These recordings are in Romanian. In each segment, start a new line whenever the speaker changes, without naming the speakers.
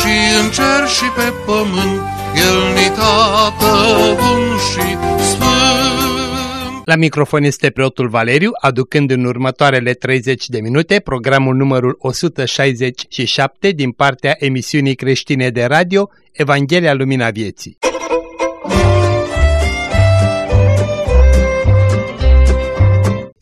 și în cer și pe pământ, El ni tată bun și sfânt.
La microfon este preotul Valeriu, aducând în următoarele 30 de minute programul numărul 167 din partea emisiunii creștine de radio Evanghelia Lumina Vieții.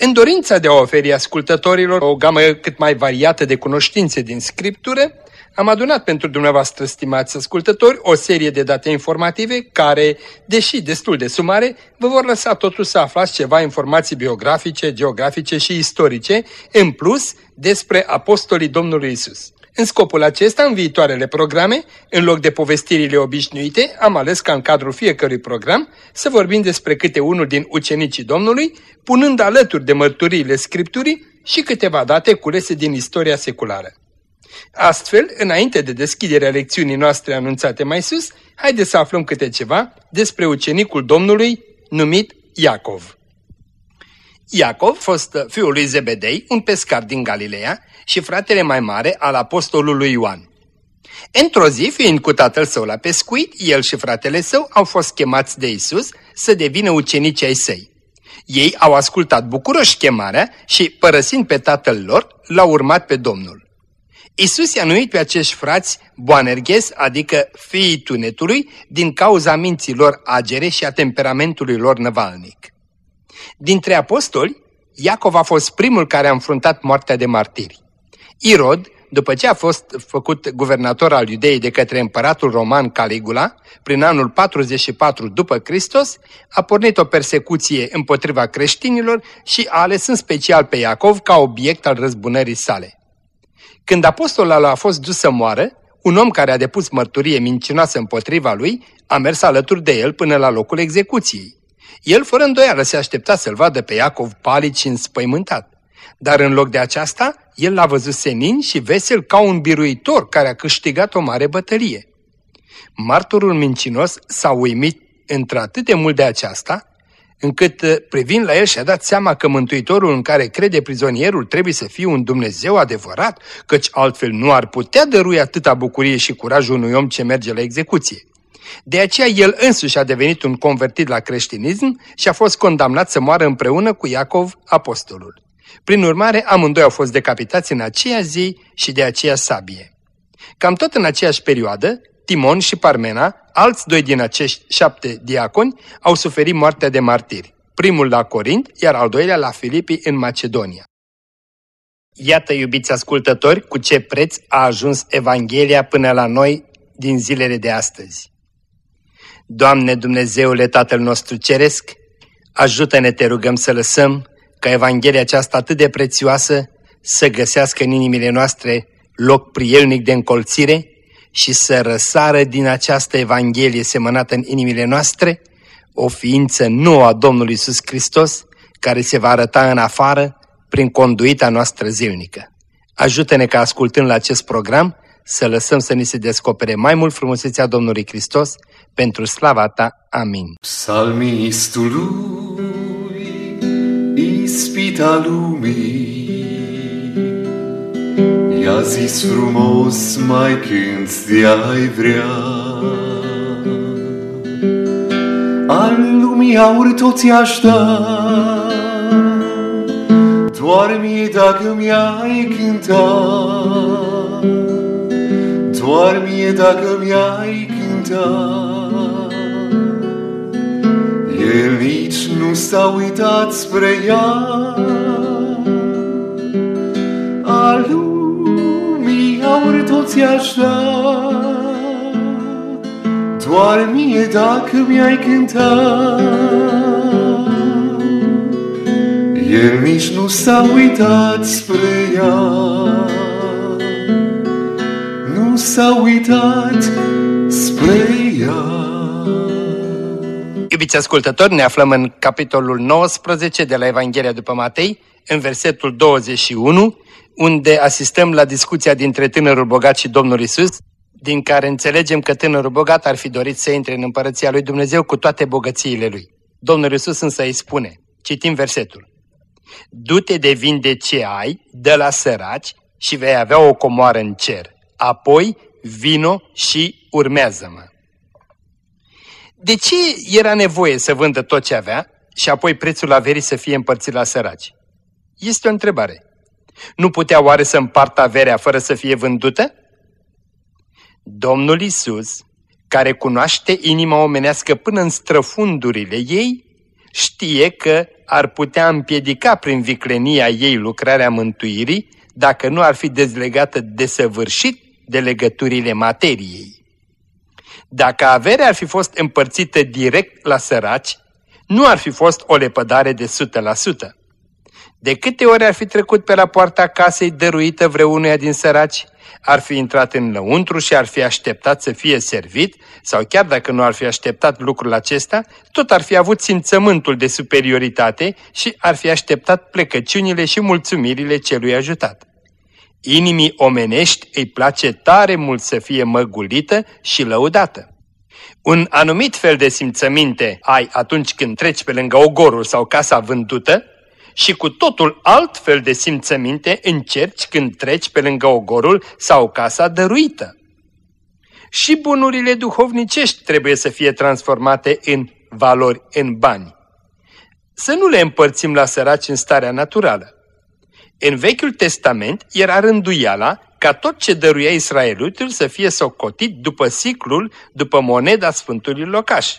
În dorința de a oferi ascultătorilor o gamă cât mai variată de cunoștințe din scriptură, am adunat pentru dumneavoastră, stimați ascultători, o serie de date informative care, deși destul de sumare, vă vor lăsa totuși să aflați ceva informații biografice, geografice și istorice, în plus despre apostolii Domnului Isus. În scopul acesta, în viitoarele programe, în loc de povestirile obișnuite, am ales ca în cadrul fiecărui program să vorbim despre câte unul din ucenicii Domnului, punând alături de mărturiile Scripturii și câteva date culese din istoria seculară. Astfel, înainte de deschiderea lecțiunii noastre anunțate mai sus, haideți să aflăm câte ceva despre ucenicul Domnului numit Iacov. Iacov fost fiul lui Zebedei, un pescar din Galileea și fratele mai mare al apostolului Ioan. Într-o zi, fiind cu tatăl său la pescuit, el și fratele său au fost chemați de Isus să devină ucenici ai săi. Ei au ascultat bucuroși chemarea și, părăsind pe tatăl lor, l-au urmat pe Domnul. Isus i-a numit pe acești frați Boanerges, adică fiii tunetului, din cauza minților agere și a temperamentului lor năvalnic. Dintre apostoli, Iacov a fost primul care a înfruntat moartea de martiri. Irod, după ce a fost făcut guvernator al Iudeii de către împăratul roman Caligula, prin anul 44 după Hristos, a pornit o persecuție împotriva creștinilor și a ales în special pe Iacov ca obiect al răzbunării sale. Când apostolul a fost dus să moară, un om care a depus mărturie mincinoasă împotriva lui a mers alături de el până la locul execuției. El, fără îndoială, se aștepta să-l vadă pe Iacov palid și înspăimântat. Dar în loc de aceasta, el l-a văzut senin și vesel ca un biruitor care a câștigat o mare bătălie. Martorul mincinos s-a uimit într-atât de mult de aceasta, încât uh, privind la el și-a dat seama că Mântuitorul în care crede prizonierul trebuie să fie un Dumnezeu adevărat, căci altfel nu ar putea dărui atâta bucurie și curaj unui om ce merge la execuție. De aceea el însuși a devenit un convertit la creștinism și a fost condamnat să moară împreună cu Iacov, apostolul. Prin urmare, amândoi au fost decapitați în aceea zi și de aceea sabie. Cam tot în aceeași perioadă, Timon și Parmena, alți doi din acești șapte diaconi, au suferit moartea de martiri. Primul la Corint, iar al doilea la Filipii în Macedonia. Iată, iubiți ascultători, cu ce preț a ajuns Evanghelia până la noi din zilele de astăzi. Doamne Dumnezeule Tatăl nostru Ceresc, ajută-ne, te rugăm să lăsăm ca Evanghelia aceasta atât de prețioasă să găsească în inimile noastre loc prielnic de încolțire și să răsară din această Evanghelie semănată în inimile noastre o ființă nouă a Domnului Iisus Hristos, care se va arăta în afară prin conduita noastră zilnică. Ajută-ne ca ascultând la acest program să lăsăm să ni se descopere mai mult frumusețea Domnului Hristos pentru slava Ta. Amin.
Psalmistului, ispita lumii, I-a zis frumos mai când de-ai vrea. Al lumii aur toți aș da, doar mie dacă mi-ai cântat, doar mie dacă mi-ai cântat. El nici nu s-a uitat spre ea, a lumii aur toți aș da, doar mie dacă mi-ai cântat. El nici nu s-a uitat spre ea, s-a uitat spre ea.
Iubiți ascultători, ne aflăm în capitolul 19 de la Evanghelia după Matei, în versetul 21, unde asistăm la discuția dintre tânărul bogat și Domnul Isus, din care înțelegem că tânărul bogat ar fi dorit să intre în împărăția lui Dumnezeu cu toate bogățiile lui. Domnul Isus însă îi spune, citim versetul, Du-te de vin de ce ai, de la săraci și vei avea o comoară în cer. Apoi vino și urmează-mă. De ce era nevoie să vândă tot ce avea și apoi prețul averii să fie împărțit la săraci? Este o întrebare. Nu putea oare să împartă averea fără să fie vândută? Domnul Isus, care cunoaște inima omenească până în străfundurile ei, știe că ar putea împiedica prin viclenia ei lucrarea mântuirii dacă nu ar fi dezlegată desăvârșit de legăturile materiei. Dacă averea ar fi fost împărțită direct la săraci, nu ar fi fost o lepădare de 100%. De câte ori ar fi trecut pe la poarta casei dăruită vreunuia din săraci, ar fi intrat în lăuntru și ar fi așteptat să fie servit, sau chiar dacă nu ar fi așteptat lucrul acesta, tot ar fi avut simțământul de superioritate și ar fi așteptat plecăciunile și mulțumirile celui ajutat. Inimii omenești îi place tare mult să fie măgulită și lăudată. Un anumit fel de simțăminte ai atunci când treci pe lângă ogorul sau casa vândută și cu totul alt fel de simțăminte încerci când treci pe lângă ogorul sau casa dăruită. Și bunurile duhovnicești trebuie să fie transformate în valori, în bani. Să nu le împărțim la săraci în starea naturală. În Vechiul Testament era rânduiala ca tot ce dăruia Israelutul să fie socotit după ciclul, după moneda Sfântului Locaș.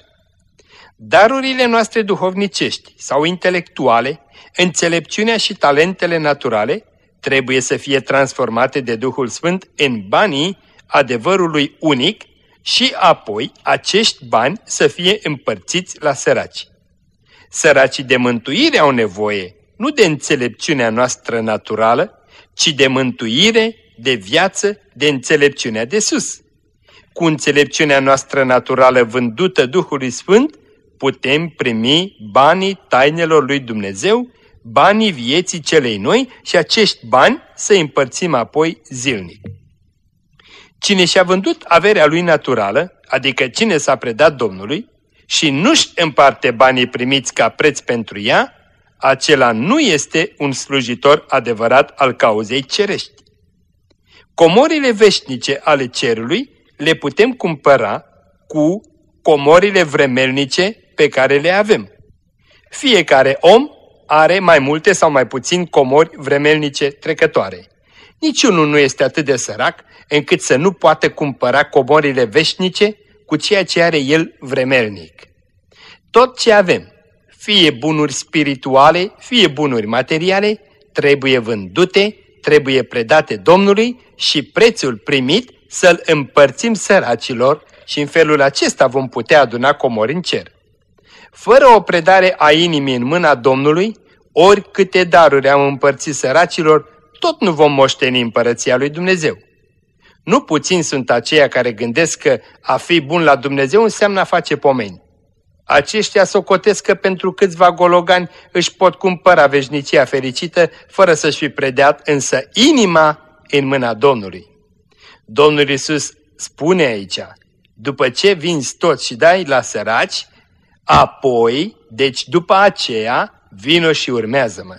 Darurile noastre duhovnicești sau intelectuale, înțelepciunea și talentele naturale trebuie să fie transformate de Duhul Sfânt în banii adevărului unic și apoi acești bani să fie împărțiți la săraci. Săracii de mântuire au nevoie nu de înțelepciunea noastră naturală, ci de mântuire, de viață, de înțelepciunea de sus. Cu înțelepciunea noastră naturală vândută Duhului Sfânt, putem primi banii tainelor lui Dumnezeu, banii vieții celei noi și acești bani să împărțim apoi zilnic. Cine și-a vândut averea lui naturală, adică cine s-a predat Domnului, și nu-și împarte banii primiți ca preț pentru ea, acela nu este un slujitor adevărat al cauzei cerești. Comorile veșnice ale cerului le putem cumpăra cu comorile vremelnice pe care le avem. Fiecare om are mai multe sau mai puțin comori vremelnice trecătoare. Niciunul nu este atât de sărac încât să nu poată cumpăra comorile veșnice cu ceea ce are el vremelnic. Tot ce avem, fie bunuri spirituale, fie bunuri materiale, trebuie vândute, trebuie predate Domnului și prețul primit să-l împărțim săracilor și în felul acesta vom putea aduna comori în cer. Fără o predare a inimii în mâna Domnului, ori câte daruri am împărțit săracilor, tot nu vom moșteni împărăția lui Dumnezeu. Nu puțin sunt aceia care gândesc că a fi bun la Dumnezeu înseamnă a face pomeni. Aceștia socotesc că pentru câțiva gologani își pot cumpăra veșnicia fericită fără să-și fi predeat însă inima în mâna Domnului. Domnul Iisus spune aici, după ce vinzi tot și dai la săraci, apoi, deci după aceea, vino și urmează-mă.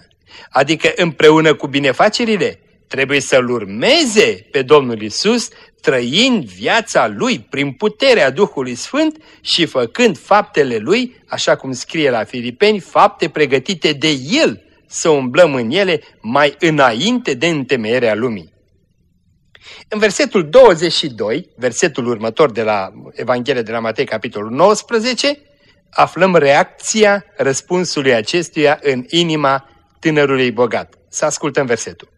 Adică împreună cu binefacerile, trebuie să-L urmeze pe Domnul Isus, trăind viața Lui prin puterea Duhului Sfânt și făcând faptele Lui, așa cum scrie la Filipeni, fapte pregătite de El să umblăm în ele mai înainte de întemeierea lumii. În versetul 22, versetul următor de la Evanghelia de la Matei, capitolul 19, aflăm reacția răspunsului acestuia în inima tânărului bogat. Să ascultăm versetul.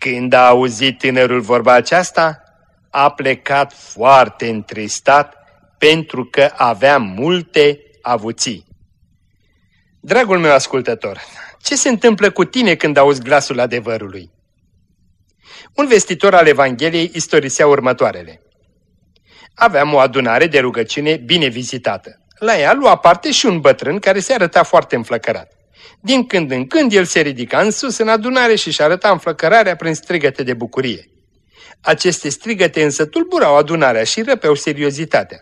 Când a auzit tânărul vorba aceasta, a plecat foarte întristat pentru că avea multe avuții. Dragul meu ascultător, ce se întâmplă cu tine când auzi glasul adevărului? Un vestitor al Evangheliei istorisea următoarele. Aveam o adunare de rugăciune bine vizitată. La ea lua parte și un bătrân care se arăta foarte înflăcărat. Din când în când el se ridica în sus în adunare și își arăta înflăcărarea prin strigăte de bucurie. Aceste strigăte însă tulburau adunarea și răpeau seriozitatea.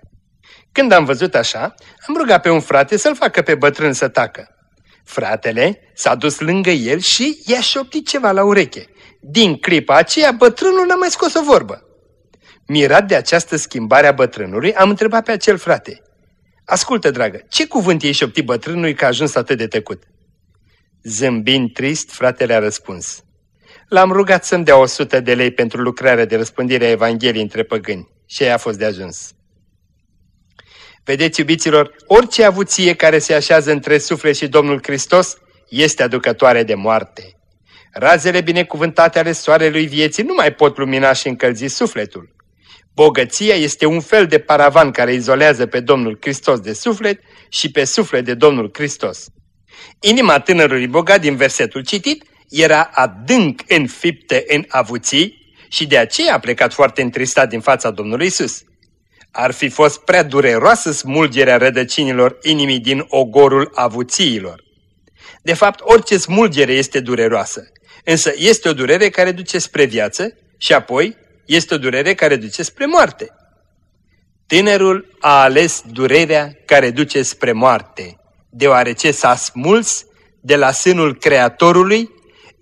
Când am văzut așa, am rugat pe un frate să-l facă pe bătrân să tacă. Fratele s-a dus lângă el și i-a șoptit ceva la ureche. Din clipa aceea, bătrânul n-a mai scos o vorbă. Mirat de această schimbare a bătrânului, am întrebat pe acel frate. Ascultă, dragă, ce cuvânt i-ai șoptit bătrânului că a ajuns atât de tăcut? Zâmbind trist, fratele a răspuns. L-am rugat să-mi dea o sută de lei pentru lucrarea de răspândire a Evangheliei între păgâni și ea a fost de ajuns. Vedeți, iubiților, orice avuție care se așează între suflet și Domnul Hristos este aducătoare de moarte. Razele binecuvântate ale soarelui vieții nu mai pot lumina și încălzi sufletul. Bogăția este un fel de paravan care izolează pe Domnul Hristos de suflet și pe suflet de Domnul Hristos. Inima tânărului bogat din versetul citit era adânc înfiptă în avuții și de aceea a plecat foarte întristat din fața Domnului Isus. Ar fi fost prea dureroasă smulgerea rădăcinilor inimii din ogorul avuțiilor. De fapt, orice smulgere este dureroasă, însă este o durere care duce spre viață și apoi este o durere care duce spre moarte. Tânărul a ales durerea care duce spre moarte, deoarece s-a smuls de la sânul Creatorului,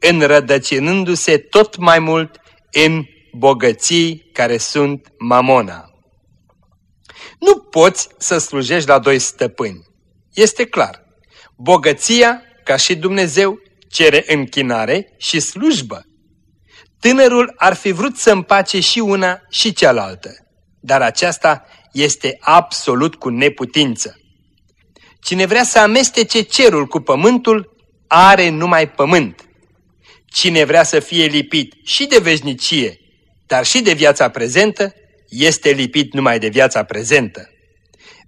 înrădăcinându-se tot mai mult în bogății care sunt mamona. Nu poți să slujești la doi stăpâni. Este clar. Bogăția, ca și Dumnezeu, cere închinare și slujbă. Tânărul ar fi vrut să împace și una și cealaltă, dar aceasta este absolut cu neputință. Cine vrea să amestece cerul cu pământul, are numai pământ. Cine vrea să fie lipit și de veșnicie, dar și de viața prezentă, este lipit numai de viața prezentă.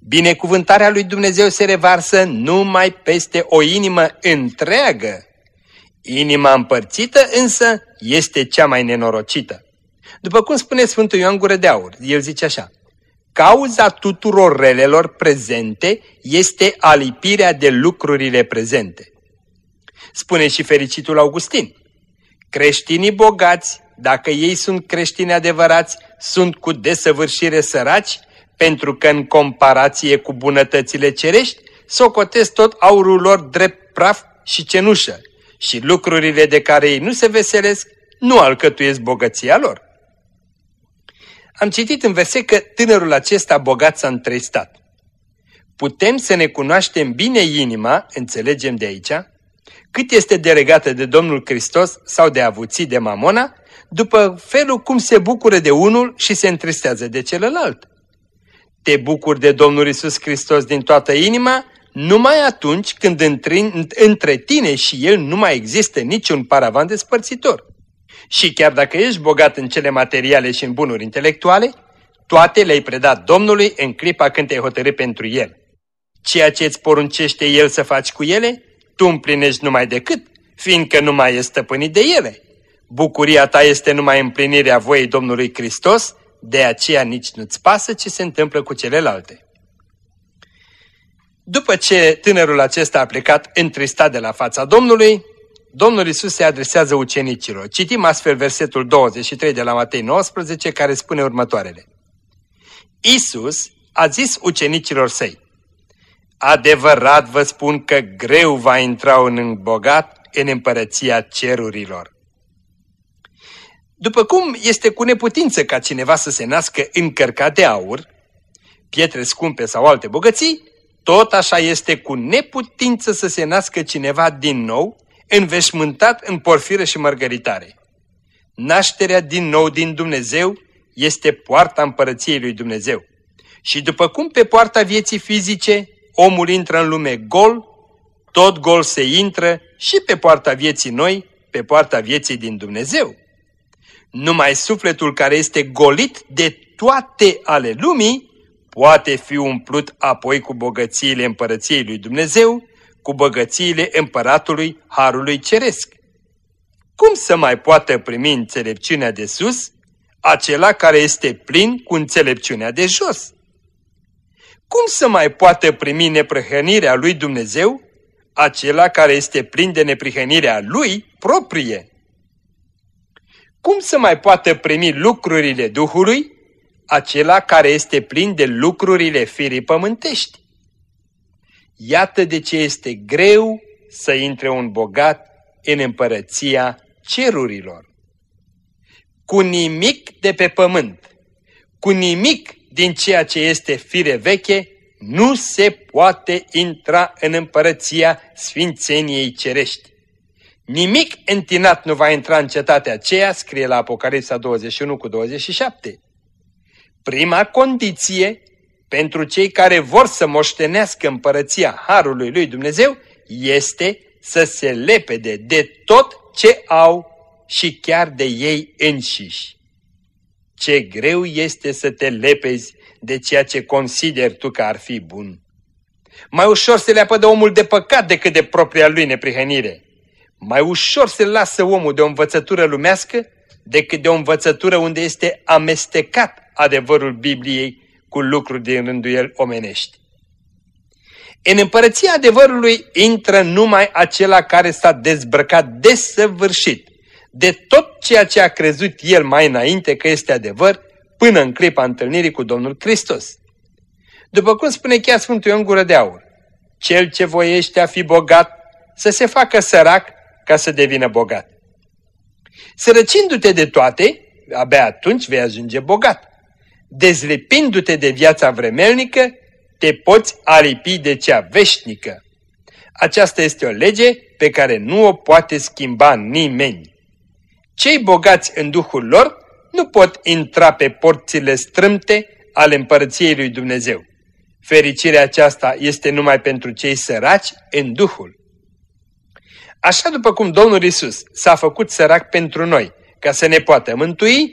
Binecuvântarea lui Dumnezeu se revarsă numai peste o inimă întreagă. Inima împărțită însă este cea mai nenorocită. După cum spune Sfântul Ioan Gură de Aur, el zice așa, Cauza tuturor relelor prezente este alipirea de lucrurile prezente. Spune și fericitul Augustin, creștinii bogați, dacă ei sunt creștini adevărați, sunt cu desăvârșire săraci, pentru că în comparație cu bunătățile cerești, socotesc tot aurul lor drept praf și cenușă și lucrurile de care ei nu se veselesc nu alcătuiesc bogăția lor. Am citit în verset că tânărul acesta bogat s-a întristat. Putem să ne cunoaștem bine inima, înțelegem de aici, cât este delegată de Domnul Hristos sau de avuții de mamona, după felul cum se bucură de unul și se întristează de celălalt. Te bucuri de Domnul Isus Hristos din toată inima numai atunci când între tine și El nu mai există niciun paravan despărțitor. Și chiar dacă ești bogat în cele materiale și în bunuri intelectuale, toate le-ai predat Domnului în clipa când te-ai hotărât pentru El. Ceea ce îți poruncește El să faci cu ele, tu împlinești numai decât, fiindcă nu mai ești stăpânit de ele. Bucuria ta este numai împlinirea voiei Domnului Hristos, de aceea nici nu-ți pasă ce se întâmplă cu celelalte. După ce tânărul acesta a plecat întristat de la fața Domnului, Domnul Isus se adresează ucenicilor. Citim astfel versetul 23 de la Matei 19 care spune următoarele. Isus a zis ucenicilor săi, Adevărat vă spun că greu va intra un bogat în împărăția cerurilor. După cum este cu neputință ca cineva să se nască încărcat de aur, pietre scumpe sau alte bogății, tot așa este cu neputință să se nască cineva din nou, înveșmântat în porfiră și mărgăritare. Nașterea din nou din Dumnezeu este poarta împărăției lui Dumnezeu. Și după cum pe poarta vieții fizice omul intră în lume gol, tot gol se intră și pe poarta vieții noi, pe poarta vieții din Dumnezeu. Numai sufletul care este golit de toate ale lumii poate fi umplut apoi cu bogățiile împărăției lui Dumnezeu, cu bogățiile împăratului Harului Ceresc. cum să mai poată primi înțelepciunea de sus acela care este plin cu înțelepciunea de jos? Cum să mai poată primi neprihănirea lui Dumnezeu acela care este plin de neprihănirea lui proprie? Cum să mai poată primi lucrurile Duhului acela care este plin de lucrurile firii pământești? Iată de ce este greu să intre un bogat în împărăția cerurilor. Cu nimic de pe pământ, cu nimic din ceea ce este fire veche, nu se poate intra în împărăția Sfințeniei Cerești. Nimic întinat nu va intra în cetatea aceea, scrie la Apocalipsa 21 cu 27. Prima condiție pentru cei care vor să moștenească împărăția Harului lui Dumnezeu este să se lepede de tot ce au și chiar de ei înșiși. Ce greu este să te lepezi de ceea ce consideri tu că ar fi bun. Mai ușor se leapă de omul de păcat decât de propria lui neprihănire. Mai ușor se lasă omul de o învățătură lumească decât de o învățătură unde este amestecat adevărul Bibliei cu lucruri din rândul el omenești. În împărăția adevărului intră numai acela care s-a dezbrăcat desăvârșit de tot ceea ce a crezut el mai înainte că este adevăr până în clipa întâlnirii cu Domnul Hristos. După cum spune chiar Sfântul Ion Gură de Aur, cel ce voiește a fi bogat să se facă sărac ca să devină bogat. Sărăcindu-te de toate, abia atunci vei ajunge bogat. Dezlipindu-te de viața vremelnică, te poți alipi de cea veșnică. Aceasta este o lege pe care nu o poate schimba nimeni. Cei bogați în Duhul lor nu pot intra pe porțile strâmte ale împărăției lui Dumnezeu. Fericirea aceasta este numai pentru cei săraci în Duhul. Așa după cum Domnul Isus s-a făcut sărac pentru noi, ca să ne poată mântui,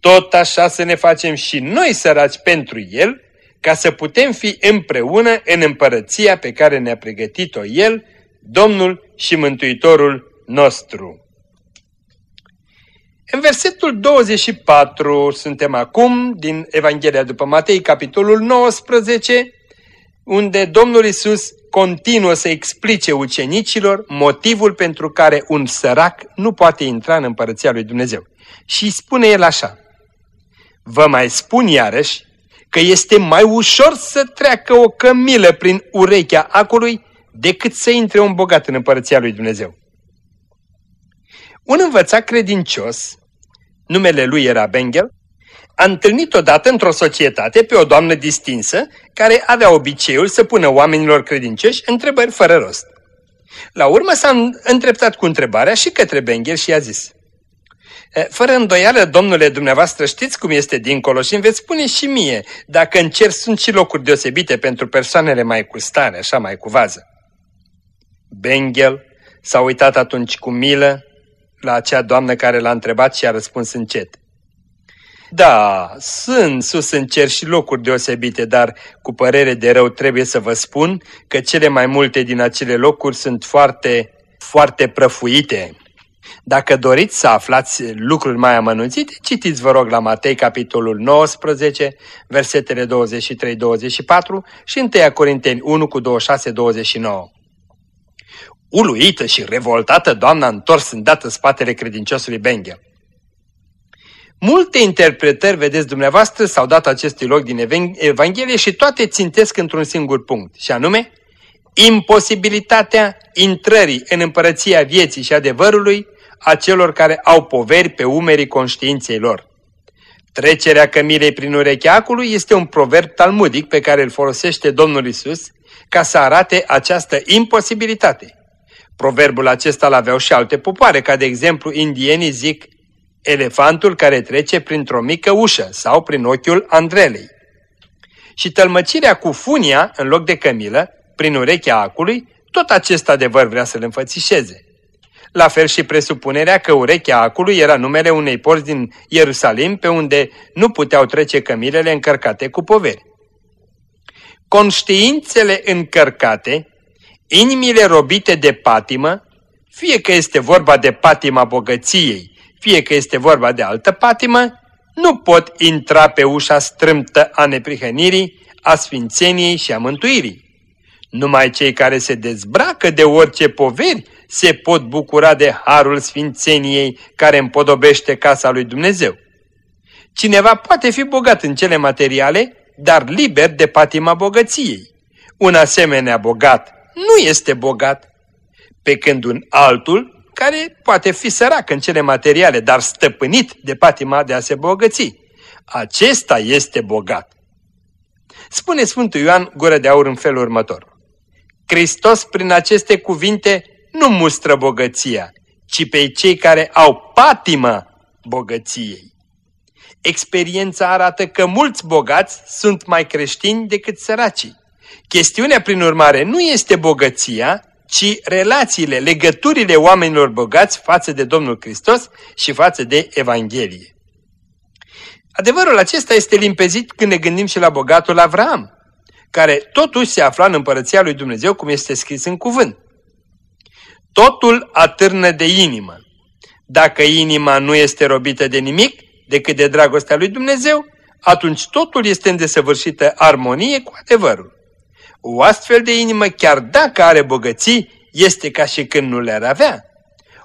tot așa să ne facem și noi săraci pentru El, ca să putem fi împreună în împărăția pe care ne-a pregătit-o El, Domnul și Mântuitorul nostru. În versetul 24 suntem acum din Evanghelia după Matei, capitolul 19, unde Domnul Isus continuă să explice ucenicilor motivul pentru care un sărac nu poate intra în împărăția lui Dumnezeu. Și spune el așa, Vă mai spun iarăși că este mai ușor să treacă o cămilă prin urechea acului decât să intre un bogat în împărăția lui Dumnezeu. Un învățat credincios, numele lui era Bengel, a întâlnit odată într-o societate pe o doamnă distinsă care avea obiceiul să pună oamenilor credincioși întrebări fără rost. La urmă s-a întreptat cu întrebarea și către Bengel și i-a zis Fără îndoială, domnule dumneavoastră, știți cum este dincolo și îmi veți spune și mie dacă în cer sunt și locuri deosebite pentru persoanele mai cu stare, așa mai cu vază. Bengel s-a uitat atunci cu milă la acea doamnă care l-a întrebat și a răspuns încet. Da, sunt sus în cer și locuri deosebite, dar cu părere de rău trebuie să vă spun că cele mai multe din acele locuri sunt foarte, foarte prăfuite. Dacă doriți să aflați lucruri mai amănunțite, citiți vă rog la Matei capitolul 19, versetele 23-24 și 1 Corinteni 1 cu 26-29. Uluită și revoltată, doamna întors îndată spatele credinciosului Bengel. Multe interpretări, vedeți dumneavoastră, s-au dat acestui loc din Evanghelie și toate țintesc într-un singur punct, și anume, imposibilitatea intrării în împărăția vieții și adevărului a celor care au poveri pe umerii conștiinței lor. Trecerea cămilei prin urechea acului este un proverb talmudic pe care îl folosește Domnul Isus ca să arate această imposibilitate. Proverbul acesta l-aveau și alte popoare, ca de exemplu indienii zic elefantul care trece printr-o mică ușă sau prin ochiul Andrelei. Și tălmăcirea cu funia în loc de cămilă, prin urechea acului, tot acest adevăr vrea să-l înfățișeze. La fel și presupunerea că urechea acului era numele unei porți din Ierusalim pe unde nu puteau trece cămilele încărcate cu poveri. Conștiințele încărcate, inimile robite de patimă, Fie că este vorba de patima bogăției, fie că este vorba de altă patimă, nu pot intra pe ușa strâmtă a neprihănirii, a sfințeniei și a mântuirii. Numai cei care se dezbracă de orice poveri se pot bucura de harul sfințeniei care împodobește casa lui Dumnezeu. Cineva poate fi bogat în cele materiale, dar liber de patima bogăției. Un asemenea bogat nu este bogat, pe când un altul, care poate fi sărac în cele materiale, dar stăpânit de patima de a se bogăți, acesta este bogat. Spune Sfântul Ioan gură de aur în felul următor. Hristos prin aceste cuvinte nu mustră bogăția, ci pe cei care au patima bogăției. Experiența arată că mulți bogați sunt mai creștini decât săracii. Chestiunea, prin urmare, nu este bogăția, ci relațiile, legăturile oamenilor bogați față de Domnul Hristos și față de Evanghelie. Adevărul acesta este limpezit când ne gândim și la bogatul Avram, care totuși se afla în împărăția lui Dumnezeu, cum este scris în cuvânt. Totul atârnă de inimă. Dacă inima nu este robită de nimic, decât de dragostea lui Dumnezeu, atunci totul este în desăvârșită armonie cu adevărul. O astfel de inimă, chiar dacă are bogății, este ca și când nu le-ar avea.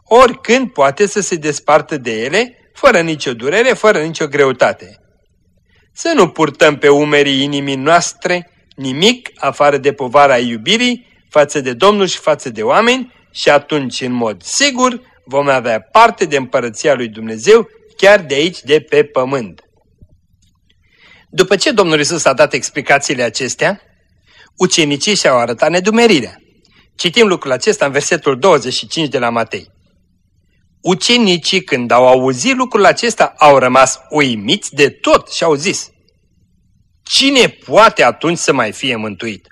Oricând poate să se despartă de ele, fără nicio durere, fără nicio greutate. Să nu purtăm pe umerii inimii noastre nimic afară de povara iubirii față de Domnul și față de oameni și atunci, în mod sigur, vom avea parte de împărăția lui Dumnezeu chiar de aici, de pe pământ. După ce Domnul Isus a dat explicațiile acestea, ucenicii și-au arătat nedumerirea. Citim lucrul acesta în versetul 25 de la Matei. Ucenicii, când au auzit lucrul acesta, au rămas uimiți de tot și au zis, Cine poate atunci să mai fie mântuit?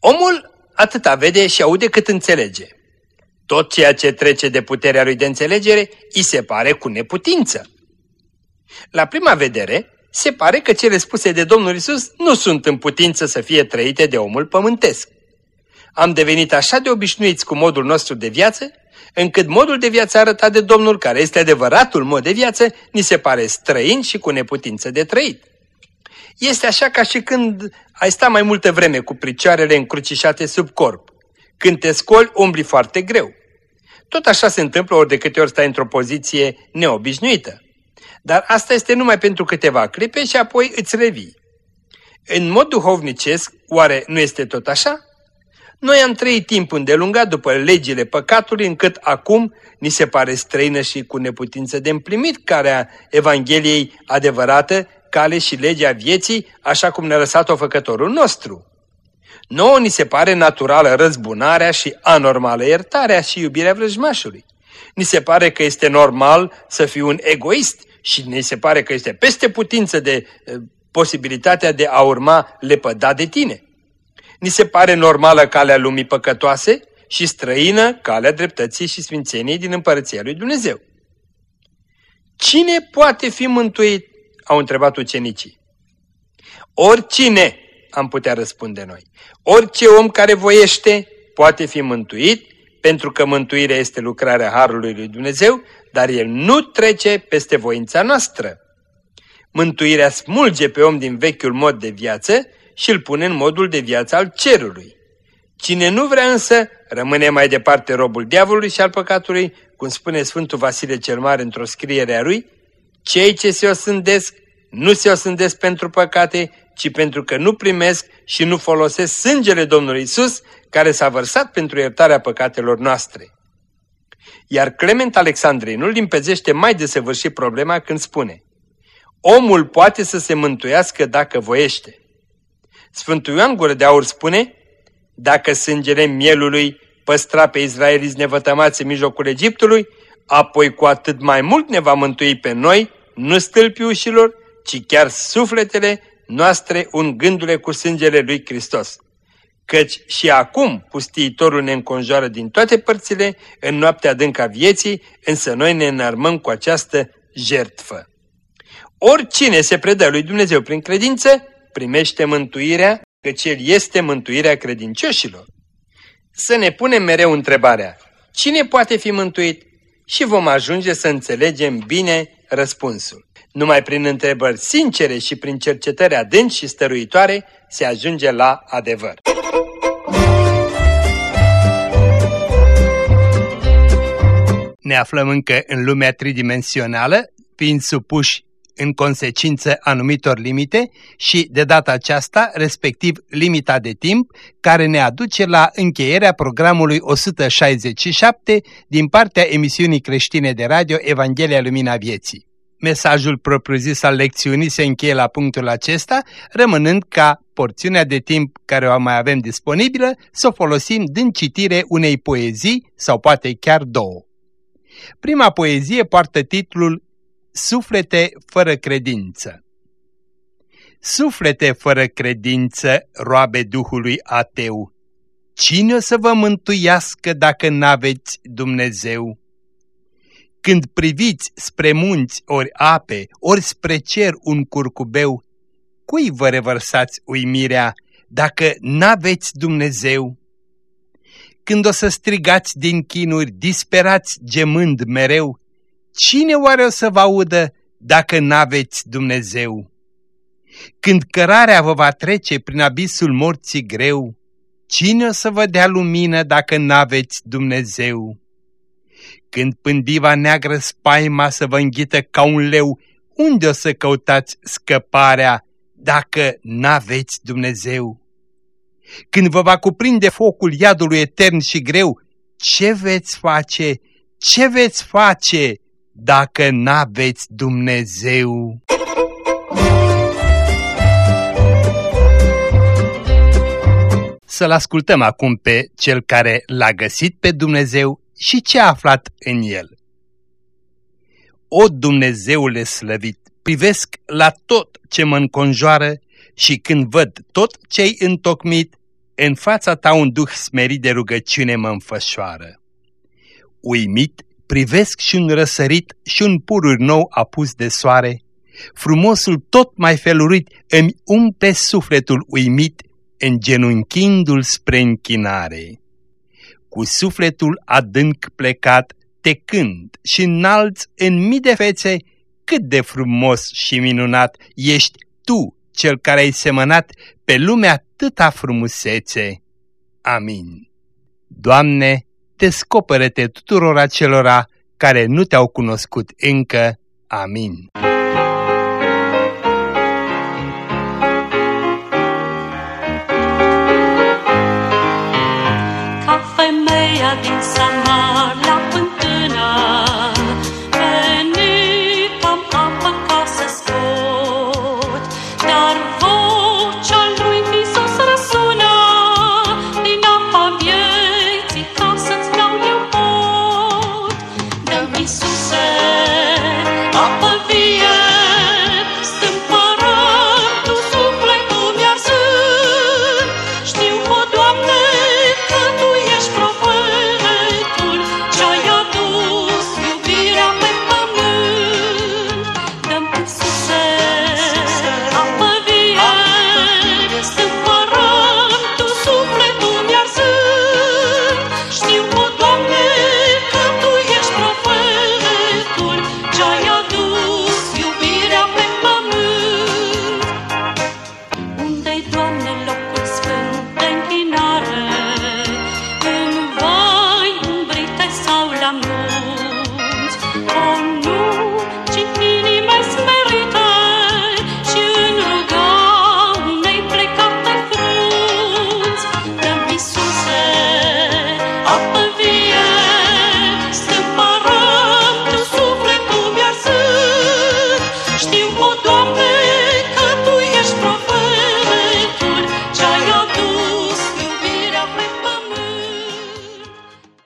Omul atâta vede și aude cât înțelege. Tot ceea ce trece de puterea lui de înțelegere îi se pare cu neputință. La prima vedere, se pare că cele spuse de Domnul Isus nu sunt în putință să fie trăite de omul pământesc. Am devenit așa de obișnuiți cu modul nostru de viață, încât modul de viață arătat de Domnul, care este adevăratul mod de viață, ni se pare străin și cu neputință de trăit. Este așa ca și când ai sta mai multă vreme cu picioarele încrucișate sub corp. Când te scoli, umbli foarte greu. Tot așa se întâmplă ori de câte ori stai într-o poziție neobișnuită. Dar asta este numai pentru câteva clipe și apoi îți revii. În mod duhovnicesc, oare nu este tot așa? Noi am trăit timp îndelungat după legile păcatului, încât acum ni se pare străină și cu neputință de împlinit care Evangheliei adevărată, cale și legea vieții, așa cum ne-a lăsat-o făcătorul nostru. Nouă ni se pare naturală răzbunarea și anormală iertarea și iubirea vrăjmașului. Ni se pare că este normal să fii un egoist și ni se pare că este peste putință de uh, posibilitatea de a urma lepăda de tine. Ni se pare normală calea lumii păcătoase și străină calea dreptății și sfințeniei din împărăția lui Dumnezeu. Cine poate fi mântuit? Au întrebat ucenicii. Oricine, am putea răspunde noi. Orice om care voiește poate fi mântuit, pentru că mântuirea este lucrarea Harului lui Dumnezeu, dar el nu trece peste voința noastră. Mântuirea smulge pe om din vechiul mod de viață și îl pune în modul de viață al cerului. Cine nu vrea însă, rămâne mai departe robul diavolului și al păcatului, cum spune Sfântul Vasile cel Mare într-o scriere a lui, cei ce se osândesc nu se osândesc pentru păcate, ci pentru că nu primesc și nu folosesc sângele Domnului Isus, care s-a vărsat pentru iertarea păcatelor noastre. Iar Clement Alexandrinul limpezește mai desăvârșit problema când spune Omul poate să se mântuiască dacă voiește. Sfântul Ioan Gură de Aur spune Dacă sângele mielului păstra pe israeliți nevătămați în mijlocul Egiptului, apoi cu atât mai mult ne va mântui pe noi, nu stâlpiușilor, ci chiar sufletele noastre ungându-le cu sângele lui Hristos. Căci și acum pustiitorul ne înconjoară din toate părțile în noaptea adâncă a vieții, însă noi ne înarmăm cu această jertfă. Oricine se predă lui Dumnezeu prin credință, primește mântuirea, căci El este mântuirea credincioșilor. să ne punem mereu întrebarea, cine poate fi mântuit? Și vom ajunge să înțelegem bine răspunsul. Numai prin întrebări sincere și prin cercetări adânci și stăruitoare se ajunge la adevăr. Ne aflăm încă în lumea tridimensională, fiind supuși în consecință anumitor limite și de data aceasta, respectiv limita de timp, care ne aduce la încheierea programului 167 din partea emisiunii creștine de radio Evanghelia Lumina Vieții. Mesajul propriu-zis al lecțiunii se încheie la punctul acesta, rămânând ca porțiunea de timp care o mai avem disponibilă să o folosim din citire unei poezii sau poate chiar două. Prima poezie poartă titlul Suflete fără credință Suflete fără credință, roabe Duhului ateu, cine o să vă mântuiască dacă n-aveți Dumnezeu? Când priviți spre munți ori ape, ori spre cer un curcubeu, cui vă revărsați uimirea dacă n-aveți Dumnezeu? Când o să strigați din chinuri, disperați gemând mereu, cine oare o să vă audă dacă n-aveți Dumnezeu? Când cărarea vă va trece prin abisul morții greu, cine o să vă dea lumină dacă n-aveți Dumnezeu? Când pândiva neagră spaima să vă înghită ca un leu, unde o să căutați scăparea dacă n-aveți Dumnezeu? Când vă va cuprinde focul iadului etern și greu, ce veți face? Ce veți face dacă n-aveți Dumnezeu? Să-L ascultăm acum pe Cel care l-a găsit pe Dumnezeu și ce a aflat în El. O Dumnezeule slăvit, privesc la tot ce mă înconjoară și când văd tot ce-ai întocmit, în fața ta un duh smerit de rugăciune mă înfășoară. Uimit, privesc și un răsărit și un pururi nou apus de soare, frumosul tot mai felurit îmi umple sufletul uimit, îngenunchindu-l spre închinare. Cu sufletul adânc plecat, te cânt și înalți în mii de fețe, cât de frumos și minunat ești tu, cel care ai semănat pe lumea atâta frumusețe. Amin. Doamne, te scopără-te tuturor acelora care nu te-au cunoscut încă. Amin.
amor.